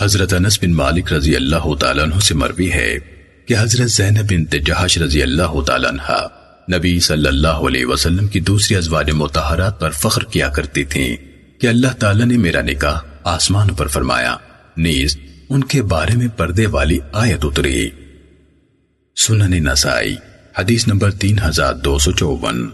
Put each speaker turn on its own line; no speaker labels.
حضرت انس بن مالک رضی اللہ تعالیٰ عنہ سے مروی ہے کہ حضرت زینب بنت جہش رضی اللہ تعالیٰ عنہ نبی صلی اللہ علیہ وسلم کی دوسری ازواج متحرات پر فخر کیا کرتی تھیں کہ اللہ تعالیٰ نے میرا نکاح آسمان پر فرمایا۔ نیز ان کے بارے میں پردے والی آیت اتری۔ سنن نسائی، حدیث نمبر تین ہزار دو سو چوون۔